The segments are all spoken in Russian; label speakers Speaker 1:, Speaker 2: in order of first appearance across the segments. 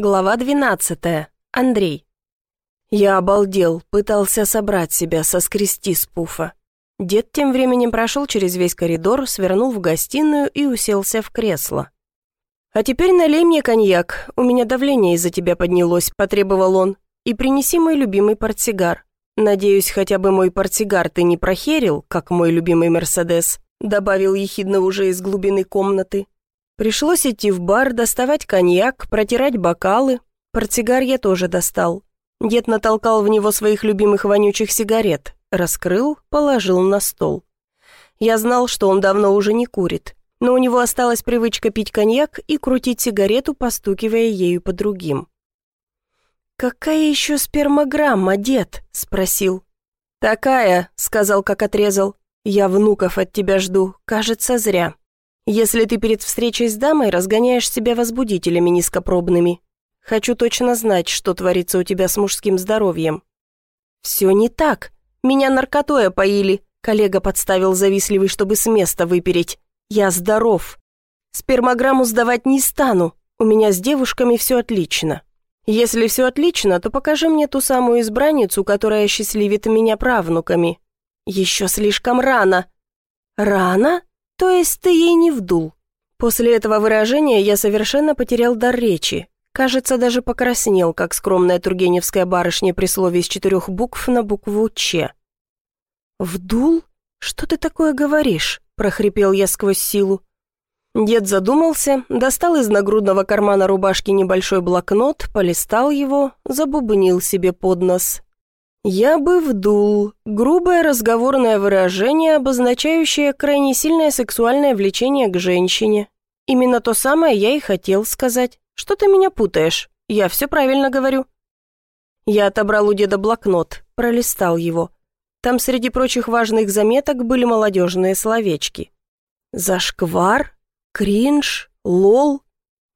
Speaker 1: Глава 12. Андрей. Я обалдел, пытался собрать себя, соскрести с пуфа. Дед тем временем прошел через весь коридор, свернул в гостиную и уселся в кресло. «А теперь налей мне коньяк, у меня давление из-за тебя поднялось», – потребовал он. «И принеси мой любимый портсигар. Надеюсь, хотя бы мой портсигар ты не прохерил, как мой любимый Мерседес», – добавил ехидно уже из глубины комнаты. Пришлось идти в бар, доставать коньяк, протирать бокалы. Портсигар я тоже достал. Дед натолкал в него своих любимых вонючих сигарет, раскрыл, положил на стол. Я знал, что он давно уже не курит, но у него осталась привычка пить коньяк и крутить сигарету, постукивая ею по другим. «Какая еще спермограмма, дед?» – спросил. «Такая», – сказал, как отрезал. «Я внуков от тебя жду, кажется, зря». Если ты перед встречей с дамой разгоняешь себя возбудителями низкопробными. Хочу точно знать, что творится у тебя с мужским здоровьем». «Все не так. Меня наркотой опоили», — коллега подставил завистливый, чтобы с места выпереть. «Я здоров. Спермограмму сдавать не стану. У меня с девушками все отлично. Если все отлично, то покажи мне ту самую избранницу, которая счастливит меня правнуками. Еще слишком рано». «Рано?» То есть ты ей не вдул? После этого выражения я совершенно потерял дар речи. Кажется, даже покраснел, как скромная тургеневская барышня при слове из четырех букв на букву «Ч». «Вдул? Что ты такое говоришь?» – прохрипел я сквозь силу. Дед задумался, достал из нагрудного кармана рубашки небольшой блокнот, полистал его, забубнил себе под нос. «Я бы вдул» — грубое разговорное выражение, обозначающее крайне сильное сексуальное влечение к женщине. Именно то самое я и хотел сказать. Что ты меня путаешь? Я все правильно говорю. Я отобрал у деда блокнот, пролистал его. Там среди прочих важных заметок были молодежные словечки. Зашквар, кринж, лол.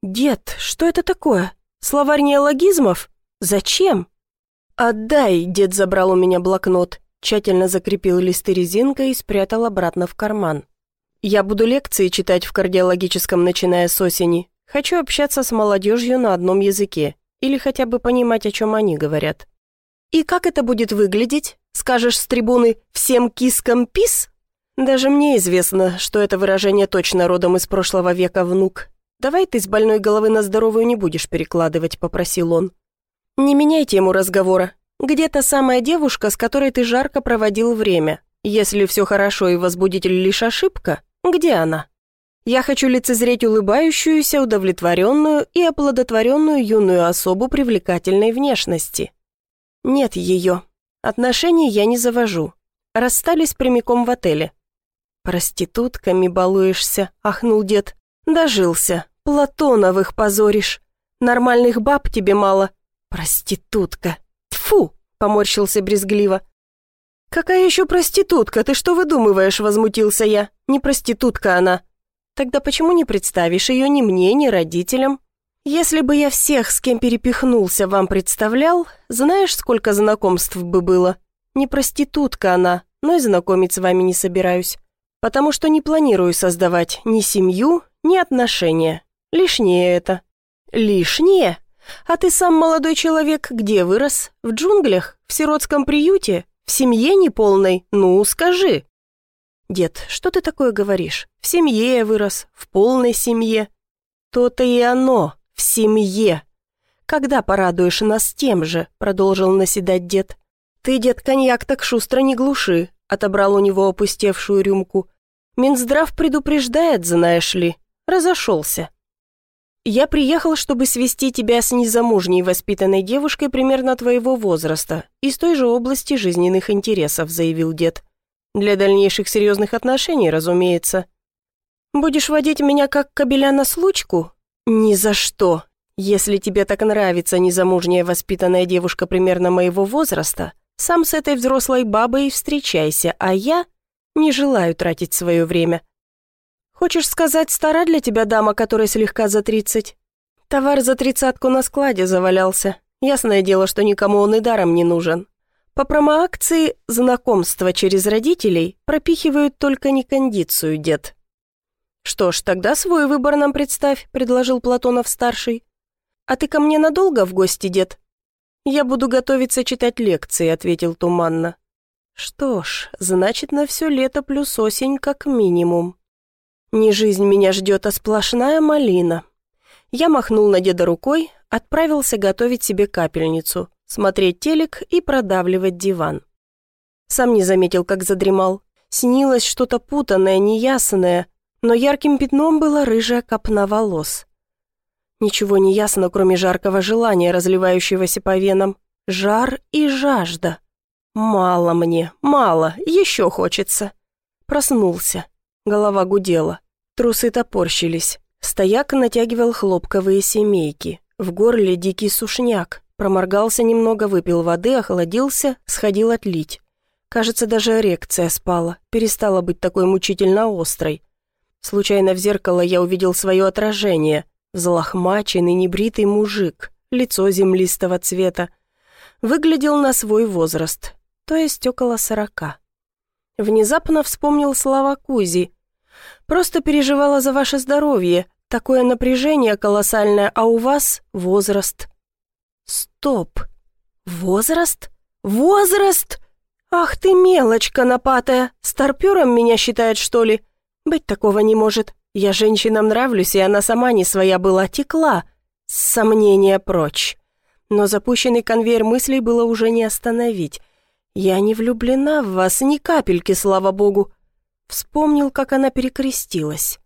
Speaker 1: Дед, что это такое? Словарь неологизмов? Зачем? «Отдай!» – дед забрал у меня блокнот, тщательно закрепил листы резинкой и спрятал обратно в карман. «Я буду лекции читать в кардиологическом, начиная с осени. Хочу общаться с молодежью на одном языке, или хотя бы понимать, о чем они говорят». «И как это будет выглядеть? Скажешь с трибуны «всем кискам пис»?» Даже мне известно, что это выражение точно родом из прошлого века, внук. «Давай ты с больной головы на здоровую не будешь перекладывать», — попросил он. «Не меняй тему разговора. Где та самая девушка, с которой ты жарко проводил время? Если все хорошо и возбудитель лишь ошибка, где она?» Я хочу лицезреть улыбающуюся, удовлетворенную и оплодотворенную юную особу привлекательной внешности. Нет ее. Отношений я не завожу. Расстались прямиком в отеле. «Проститутками балуешься», — ахнул дед. «Дожился. Платоновых позоришь. Нормальных баб тебе мало. «Проститутка! Тфу!» — поморщился брезгливо. «Какая еще проститутка? Ты что выдумываешь?» — возмутился я. «Не проститутка она». «Тогда почему не представишь ее ни мне, ни родителям?» «Если бы я всех, с кем перепихнулся, вам представлял, знаешь, сколько знакомств бы было? Не проститутка она, но и знакомить с вами не собираюсь, потому что не планирую создавать ни семью, ни отношения. Лишнее это». «Лишнее?» А ты сам, молодой человек, где вырос? В джунглях? В сиротском приюте? В семье неполной? Ну, скажи». «Дед, что ты такое говоришь? В семье я вырос, в полной семье». «То-то и оно, в семье». «Когда порадуешь нас тем же?» — продолжил наседать дед. «Ты, дед, коньяк так шустро не глуши», — отобрал у него опустевшую рюмку. «Минздрав предупреждает, знаешь ли. Разошелся». «Я приехал, чтобы свести тебя с незамужней воспитанной девушкой примерно твоего возраста, из той же области жизненных интересов», — заявил дед. «Для дальнейших серьезных отношений, разумеется». «Будешь водить меня как кобеля на случку?» «Ни за что. Если тебе так нравится незамужняя воспитанная девушка примерно моего возраста, сам с этой взрослой бабой встречайся, а я не желаю тратить свое время». Хочешь сказать, стара для тебя дама, которая слегка за тридцать? Товар за тридцатку на складе завалялся. Ясное дело, что никому он и даром не нужен. По промоакции знакомство через родителей пропихивают только некондицию, дед. «Что ж, тогда свой выбор нам представь», — предложил Платонов-старший. а ты ко мне надолго в гости, дед?» «Я буду готовиться читать лекции», — ответил туманно. «Что ж, значит, на все лето плюс осень как минимум. Не жизнь меня ждет, а сплошная малина». Я махнул на деда рукой, отправился готовить себе капельницу, смотреть телек и продавливать диван. Сам не заметил, как задремал. Снилось что-то путанное, неясное, но ярким пятном была рыжая копна волос. Ничего не ясно, кроме жаркого желания, разливающегося по венам. Жар и жажда. Мало мне, мало, еще хочется. Проснулся. Голова гудела. Трусы топорщились. Стояк натягивал хлопковые семейки. В горле дикий сушняк. Проморгался немного, выпил воды, охладился, сходил отлить. Кажется, даже эрекция спала, перестала быть такой мучительно острой. Случайно в зеркало я увидел свое отражение. Взлохмаченный, небритый мужик, лицо землистого цвета. Выглядел на свой возраст, то есть около сорока. Внезапно вспомнил слова Кузи. «Просто переживала за ваше здоровье, Такое напряжение колоссальное, а у вас возраст. Стоп. Возраст? Возраст? Ах ты мелочь конопатая. Старпёром меня считает, что ли? Быть такого не может. Я женщинам нравлюсь, и она сама не своя была, текла. Сомнения прочь. Но запущенный конвейер мыслей было уже не остановить. Я не влюблена в вас ни капельки, слава богу. Вспомнил, как она перекрестилась.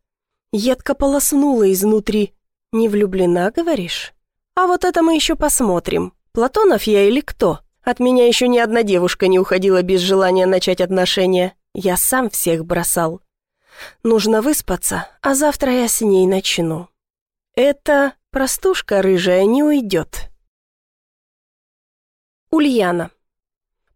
Speaker 1: Едко полоснула изнутри. Не влюблена, говоришь? А вот это мы еще посмотрим. Платонов я или кто? От меня еще ни одна девушка не уходила без желания начать отношения. Я сам всех бросал. Нужно выспаться, а завтра я с ней начну. Эта простушка рыжая не уйдет. Ульяна.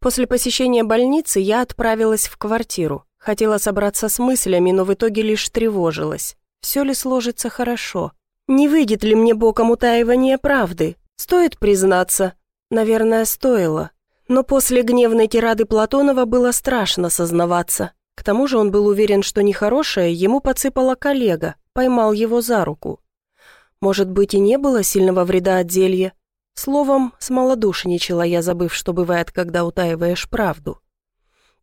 Speaker 1: После посещения больницы я отправилась в квартиру. Хотела собраться с мыслями, но в итоге лишь тревожилась. Все ли сложится хорошо? Не выйдет ли мне боком утаивание правды? Стоит признаться? Наверное, стоило. Но после гневной тирады Платонова было страшно сознаваться. К тому же он был уверен, что нехорошее ему подсыпала коллега, поймал его за руку. Может быть, и не было сильного вреда от зелья? Словом, смолодушничала я, забыв, что бывает, когда утаиваешь правду.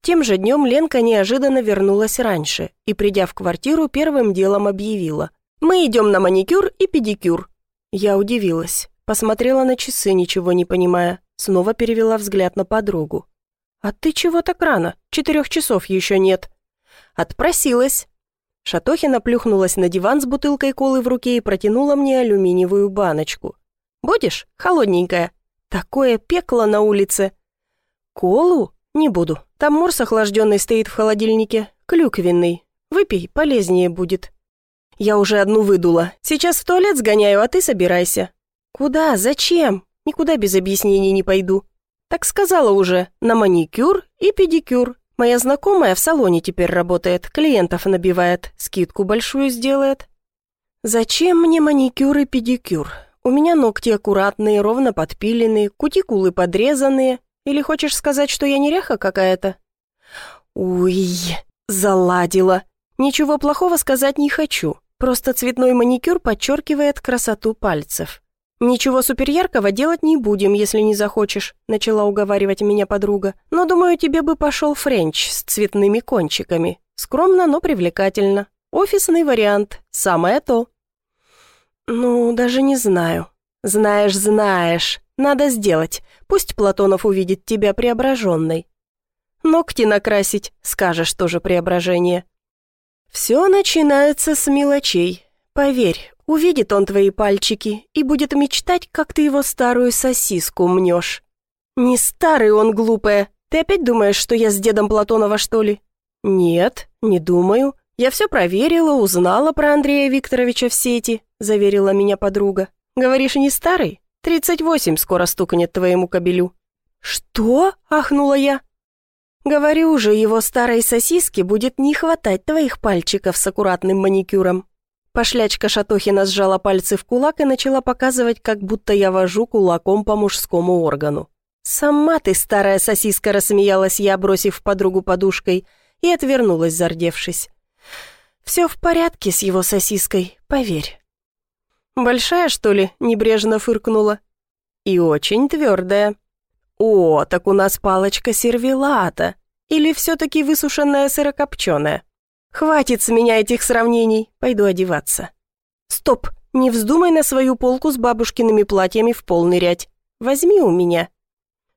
Speaker 1: Тем же днем Ленка неожиданно вернулась раньше и, придя в квартиру, первым делом объявила. «Мы идем на маникюр и педикюр». Я удивилась, посмотрела на часы, ничего не понимая, снова перевела взгляд на подругу. «А ты чего так рано? Четырех часов еще нет». «Отпросилась». Шатохина плюхнулась на диван с бутылкой колы в руке и протянула мне алюминиевую баночку. «Будешь? Холодненькая. Такое пекло на улице». «Колу?» «Не буду. Там морс охлажденный стоит в холодильнике. Клюквенный. Выпей, полезнее будет». «Я уже одну выдула. Сейчас в туалет сгоняю, а ты собирайся». «Куда? Зачем? Никуда без объяснений не пойду». «Так сказала уже. На маникюр и педикюр. Моя знакомая в салоне теперь работает, клиентов набивает, скидку большую сделает». «Зачем мне маникюр и педикюр? У меня ногти аккуратные, ровно подпиленные, кутикулы подрезанные, или хочешь сказать, что я неряха какая-то?» «Уй, заладила. Ничего плохого сказать не хочу. Просто цветной маникюр подчеркивает красоту пальцев. «Ничего суперяркого делать не будем, если не захочешь», начала уговаривать меня подруга. «Но, думаю, тебе бы пошел френч с цветными кончиками. Скромно, но привлекательно. Офисный вариант. Самое то». «Ну, даже не знаю». «Знаешь, знаешь. Надо сделать. Пусть Платонов увидит тебя преображенной. Ногти накрасить, скажешь тоже преображение. Все начинается с мелочей. Поверь, увидит он твои пальчики и будет мечтать, как ты его старую сосиску мнешь. Не старый он, глупая. Ты опять думаешь, что я с дедом Платонова, что ли? Нет, не думаю. Я все проверила, узнала про Андрея Викторовича в сети, заверила меня подруга. Говоришь, не старый? «Тридцать восемь скоро стукнет твоему кобелю». «Что?» — ахнула я. «Говорю же, его старой сосиски будет не хватать твоих пальчиков с аккуратным маникюром». Пошлячка Шатохина сжала пальцы в кулак и начала показывать, как будто я вожу кулаком по мужскому органу. «Сама ты, старая сосиска!» — рассмеялась я, бросив подругу подушкой, и отвернулась, зардевшись. «Все в порядке с его сосиской, поверь». «Большая, что ли?» — небрежно фыркнула. «И очень твердая». «О, так у нас палочка сервелата. Или все-таки высушенная сырокопченая? Хватит с меня этих сравнений, пойду одеваться». «Стоп, не вздумай на свою полку с бабушкиными платьями в полный ряд. Возьми у меня».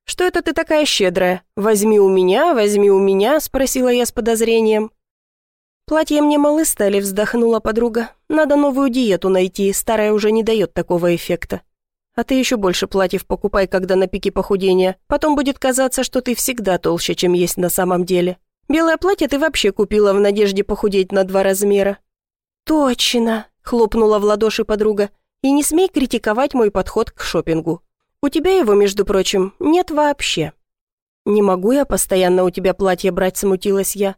Speaker 1: «Что это ты такая щедрая? Возьми у меня, возьми у меня», — спросила я с подозрением. «Платья мне малы стали», — вздохнула подруга. «Надо новую диету найти, старая уже не дает такого эффекта. А ты еще больше платьев покупай, когда на пике похудения. Потом будет казаться, что ты всегда толще, чем есть на самом деле. Белое платье ты вообще купила в надежде похудеть на два размера». «Точно», — хлопнула в ладоши подруга. «И не смей критиковать мой подход к шопингу. У тебя его, между прочим, нет вообще». «Не могу я постоянно у тебя платье брать», — смутилась я.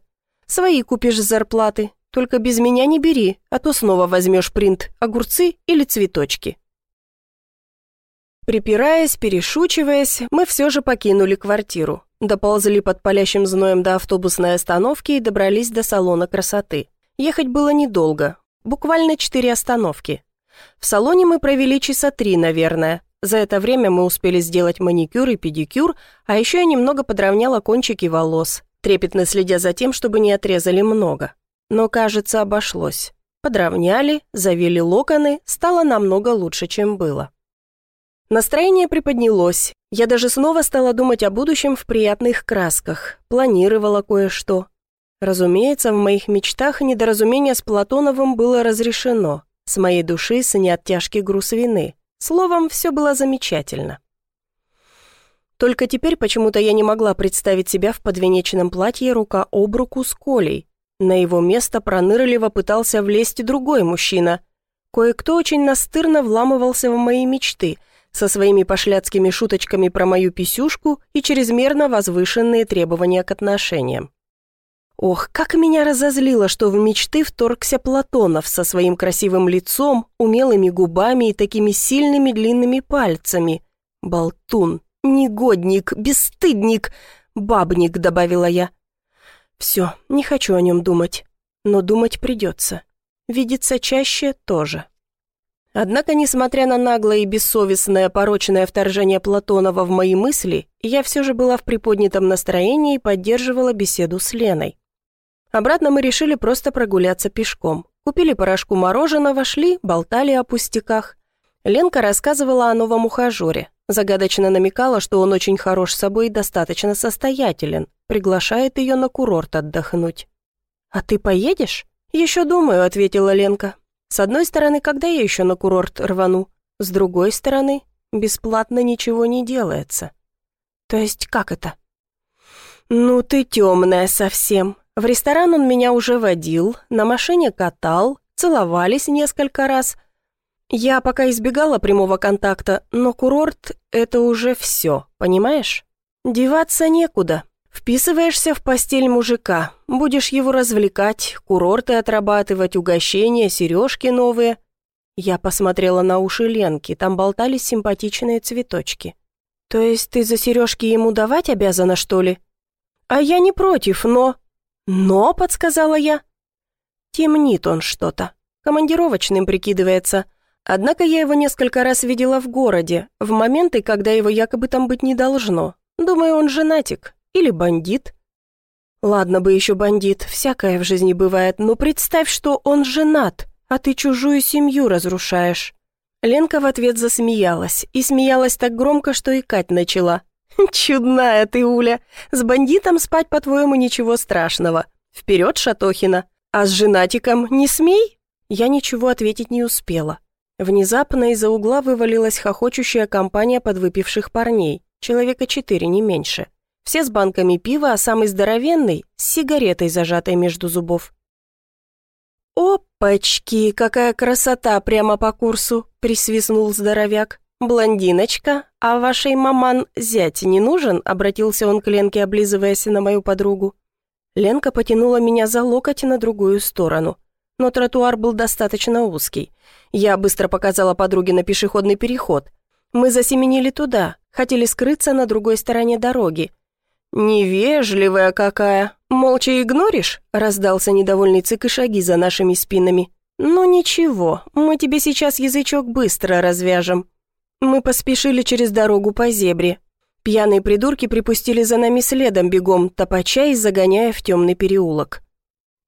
Speaker 1: Свои купишь зарплаты, только без меня не бери, а то снова возьмешь принт, огурцы или цветочки». Припираясь, перешучиваясь, мы все же покинули квартиру. Доползли под палящим зноем до автобусной остановки и добрались до салона красоты. Ехать было недолго, буквально четыре остановки. В салоне мы провели часа три, наверное. За это время мы успели сделать маникюр и педикюр, а еще я немного подровняла кончики волос трепетно следя за тем, чтобы не отрезали много. Но, кажется, обошлось. Подровняли, завели локоны, стало намного лучше, чем было. Настроение приподнялось. Я даже снова стала думать о будущем в приятных красках, планировала кое-что. Разумеется, в моих мечтах недоразумение с Платоновым было разрешено. С моей души снят тяжкий груз вины. Словом, все было замечательно. Только теперь почему-то я не могла представить себя в подвенечном платье рука об руку с Колей. На его место пронырливо пытался влезть другой мужчина. Кое-кто очень настырно вламывался в мои мечты со своими пошляцкими шуточками про мою писюшку и чрезмерно возвышенные требования к отношениям. Ох, как меня разозлило, что в мечты вторгся Платонов со своим красивым лицом, умелыми губами и такими сильными длинными пальцами. Болтун, «Негодник, бесстыдник, бабник», — добавила я. «Все, не хочу о нем думать, но думать придется. Видеться чаще тоже». Однако, несмотря на наглое и бессовестное порочное вторжение Платонова в мои мысли, я все же была в приподнятом настроении и поддерживала беседу с Леной. Обратно мы решили просто прогуляться пешком. Купили порошку мороженого, шли, болтали о пустяках. Ленка рассказывала о новом ухажере. Загадочно намекала, что он очень хорош собой и достаточно состоятелен, приглашает ее на курорт отдохнуть. «А ты поедешь?» «Еще думаю», — ответила Ленка. «С одной стороны, когда я еще на курорт рвану? С другой стороны, бесплатно ничего не делается». «То есть как это?» «Ну ты темная совсем. В ресторан он меня уже водил, на машине катал, целовались несколько раз, я пока избегала прямого контакта, но курорт — это уже все, понимаешь? Деваться некуда. Вписываешься в постель мужика, будешь его развлекать, курорты отрабатывать, угощения, сережки новые. Я посмотрела на уши Ленки, там болтались симпатичные цветочки. То есть ты за сережки ему давать обязана, что ли? А я не против, но... Но, подсказала я. Темнит он что-то. Командировочным прикидывается. Однако я его несколько раз видела в городе, в моменты, когда его якобы там быть не должно. Думаю, он женатик или бандит. Ладно бы еще бандит, всякое в жизни бывает, но представь, что он женат, а ты чужую семью разрушаешь. Ленка в ответ засмеялась, и смеялась так громко, что икать начала. «Чудная ты, Уля! С бандитом спать, по-твоему, ничего страшного. Вперед, Шатохина! А с женатиком не смей?» Я ничего ответить не успела. Внезапно из-за угла вывалилась хохочущая компания подвыпивших парней, человека четыре, не меньше. Все с банками пива, а самый здоровенный – с сигаретой, зажатой между зубов. «Опачки, какая красота прямо по курсу!» – присвистнул здоровяк. «Блондиночка, а вашей маман зять не нужен?» – обратился он к Ленке, облизываясь на мою подругу. Ленка потянула меня за локоть на другую сторону но тротуар был достаточно узкий. Я быстро показала подруге на пешеходный переход. Мы засеменили туда, хотели скрыться на другой стороне дороги. «Невежливая какая! Молча игноришь?» — раздался недовольный цик и шаги за нашими спинами. «Ну ничего, мы тебе сейчас язычок быстро развяжем». Мы поспешили через дорогу по зебре. Пьяные придурки припустили за нами следом бегом, топача и загоняя в темный переулок.